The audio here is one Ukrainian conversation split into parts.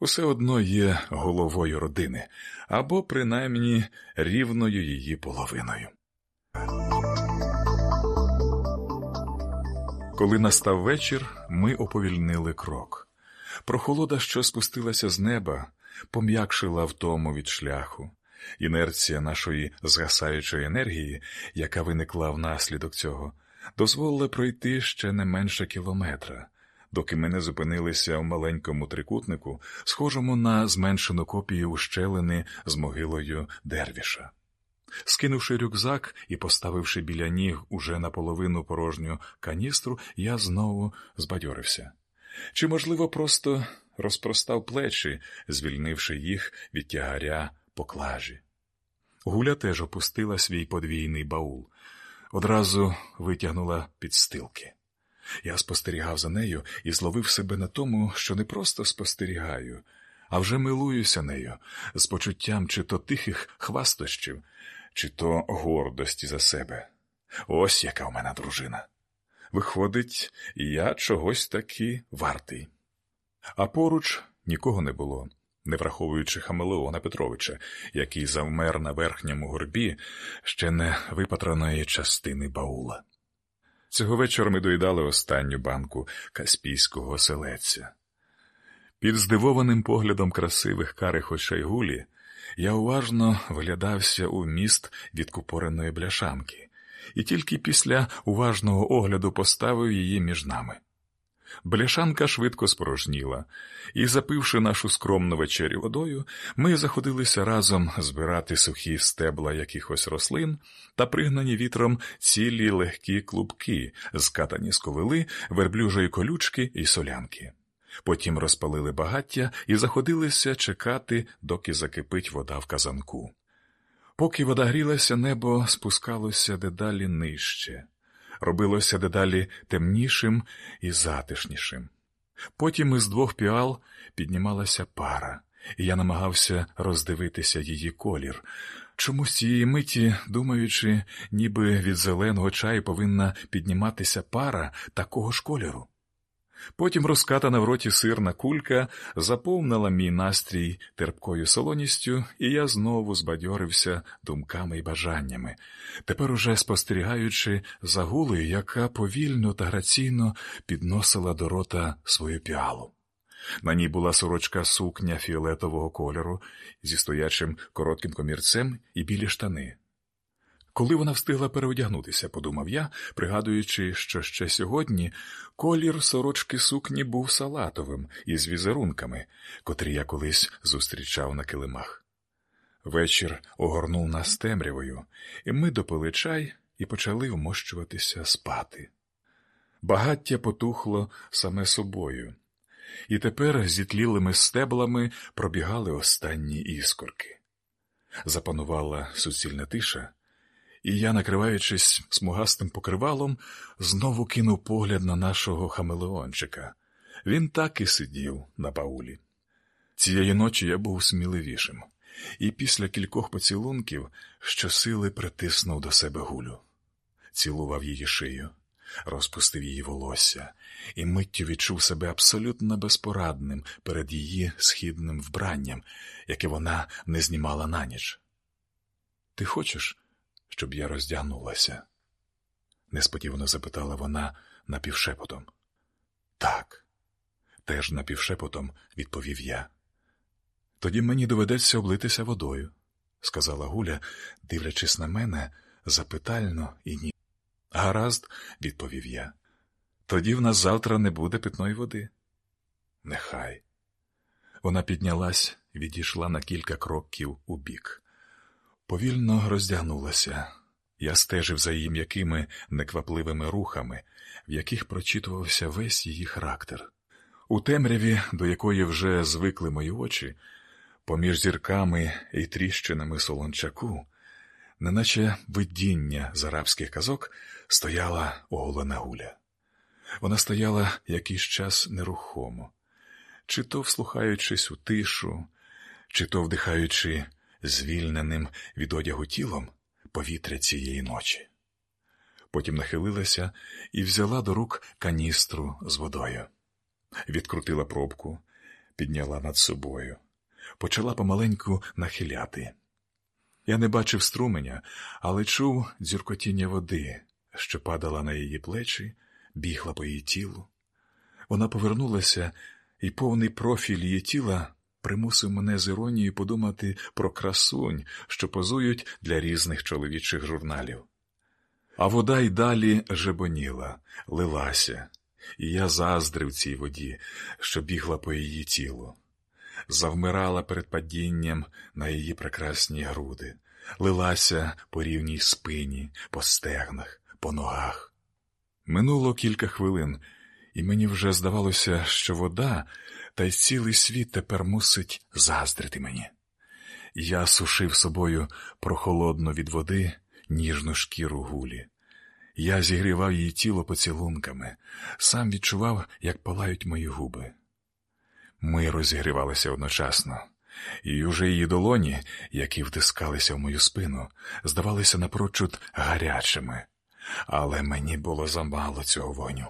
усе одно є головою родини або принаймні рівною її половиною. Коли настав вечір, ми оповільнили крок. Прохолода, що спустилася з неба, пом'якшила втому від шляху. Інерція нашої згасаючої енергії, яка виникла внаслідок цього, дозволила пройти ще не менше кілометра, доки ми не зупинилися в маленькому трикутнику, схожому на зменшену копію ущелини з могилою Дервіша. Скинувши рюкзак і поставивши біля ніг уже наполовину порожню каністру, я знову збадьорився. Чи, можливо, просто розпростав плечі, звільнивши їх від тягаря поклажі. Гуля теж опустила свій подвійний баул, одразу витягнула підстилки. Я спостерігав за нею і зловив себе на тому, що не просто спостерігаю, а вже милуюся нею з почуттям чи то тихих хвастощів, чи то гордості за себе. Ось яка в мене дружина. Виходить, я чогось таки вартий. А поруч нікого не було, не враховуючи Хамелеона Петровича, який завмер на верхньому горбі ще не випатраної частини баула. Цього вечора ми доїдали останню банку каспійського селеця. Під здивованим поглядом красивих карих очей гулі я уважно вглядався у міст відкупореної бляшанки, і тільки після уважного огляду поставив її між нами. Бляшанка швидко спорожніла, і, запивши нашу скромну вечерю водою, ми заходилися разом збирати сухі стебла якихось рослин та пригнані вітром цілі легкі клубки, скатані з ковили, верблюжої колючки і солянки. Потім розпалили багаття і заходилися чекати, доки закипить вода в казанку. Поки вода грілася, небо спускалося дедалі нижче, робилося дедалі темнішим і затишнішим. Потім із двох піал піднімалася пара, і я намагався роздивитися її колір. Чомусь цієї миті, думаючи, ніби від зеленого чаю повинна підніматися пара такого ж кольору. Потім розкатана в роті сирна кулька заповнила мій настрій терпкою солоністю, і я знову збадьорився думками і бажаннями, тепер уже спостерігаючи за гулею, яка повільно та граційно підносила до рота свою піалу. На ній була сорочка сукня фіолетового кольору зі стоячим коротким комірцем і білі штани. Коли вона встигла переодягнутися, подумав я, пригадуючи, що ще сьогодні колір сорочки сукні був салатовим із візерунками, котрі я колись зустрічав на килимах. Вечір огорнув нас темрявою, і ми допили чай і почали вмощуватися спати. Багаття потухло саме собою, і тепер зітлілими стеблами пробігали останні іскорки. Запанувала суцільна тиша і я, накриваючись смугастим покривалом, знову кинув погляд на нашого хамелеончика. Він так і сидів на баулі. Цієї ночі я був сміливішим, і після кількох поцілунків щосили притиснув до себе гулю, цілував її шию, розпустив її волосся, і миттю відчув себе абсолютно безпорадним перед її східним вбранням, яке вона не знімала на ніч. Ти хочеш, щоб я роздягнулася? несподівано запитала вона напівшепотом. Так, теж напівшепотом відповів я. Тоді мені доведеться облитися водою, сказала Гуля, дивлячись на мене запитально і ні. Гаразд, відповів я. Тоді в нас завтра не буде питної води. Нехай. Вона піднялась відійшла на кілька кроків у бік. Повільно роздягнулася. Я стежив за її м'якими, неквапливими рухами, в яких прочитувався весь її характер. У темряві, до якої вже звикли мої очі, поміж зірками і тріщинами солончаку, неначе видіння з арабських казок, стояла оголена гуля. Вона стояла якийсь час нерухомо, чи то вслухаючись у тишу, чи то вдихаючи звільненим від одягу тілом повітря цієї ночі. Потім нахилилася і взяла до рук каністру з водою, відкрутила пробку, підняла над собою, почала помаленьку нахиляти. Я не бачив струменя, але чув дзюркотіння води, що падала на її плечі, бігла по її тілу. Вона повернулася, і повний профіль її тіла примусив мене з іронією подумати про красунь, що позують для різних чоловічих журналів. А вода й далі жебоніла, лилася, і я заздрив цій воді, що бігла по її тілу, завмирала перед падінням на її прекрасні груди, лилася по рівній спині, по стегнах, по ногах. Минуло кілька хвилин, і мені вже здавалося, що вода та й цілий світ тепер мусить заздрити мені. Я сушив собою прохолодну від води ніжну шкіру гулі. Я зігрівав її тіло поцілунками, сам відчував, як палають мої губи. Ми розігрівалися одночасно, і уже її долоні, які втискалися в мою спину, здавалися напрочуд гарячими, але мені було замало цього воню.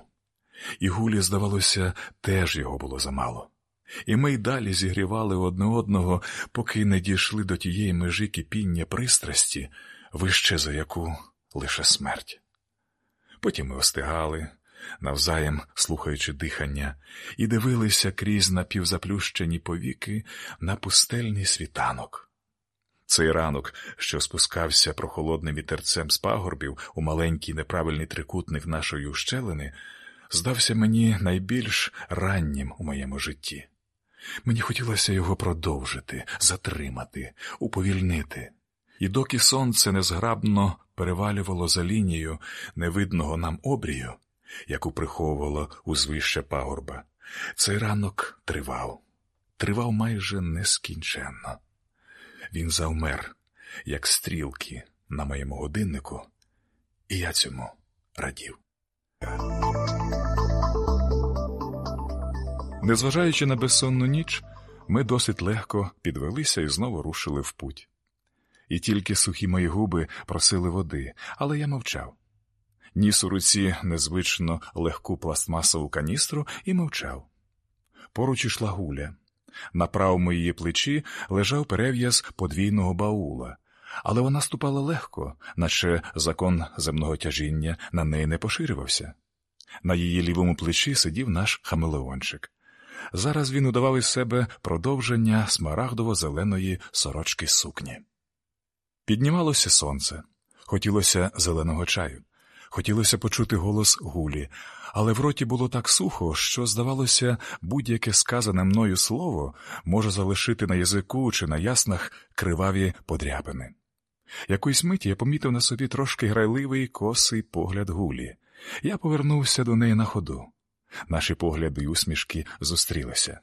І гулі, здавалося, теж його було замало. І ми й далі зігрівали одне одного, поки не дійшли до тієї межі кипіння пристрасті, вище за яку лише смерть. Потім ми остигали, навзаєм слухаючи дихання, і дивилися крізь напівзаплющені повіки на пустельний світанок. Цей ранок, що спускався прохолодним вітерцем з пагорбів у маленький неправильний трикутник нашої ущелини, здався мені найбільш раннім у моєму житті. Мені хотілося його продовжити, затримати, уповільнити. І доки сонце незграбно перевалювало за лінію невидного нам обрію, яку приховувало узвище пагорба, цей ранок тривав, тривав майже нескінченно. Він завмер, як стрілки на моєму годиннику, і я цьому радів. Незважаючи на безсонну ніч, ми досить легко підвелися і знову рушили в путь. І тільки сухі мої губи просили води, але я мовчав. Ніс у руці незвично легку пластмасову каністру і мовчав. Поруч ішла гуля. На правому її плечі лежав перев'яз подвійного баула, але вона ступала легко, наче закон земного тяжіння на неї не поширювався. На її лівому плечі сидів наш хамелеончик. Зараз він удавав із себе продовження смарагдово-зеленої сорочки сукні. Піднімалося сонце, хотілося зеленого чаю, хотілося почути голос гулі, але в роті було так сухо, що, здавалося, будь-яке сказане мною слово може залишити на язику чи на яснах криваві подряпини. Якоїсь миті я помітив на собі трошки грайливий косий погляд гулі. Я повернувся до неї на ходу. Наші погляди й усмішки зустрілися.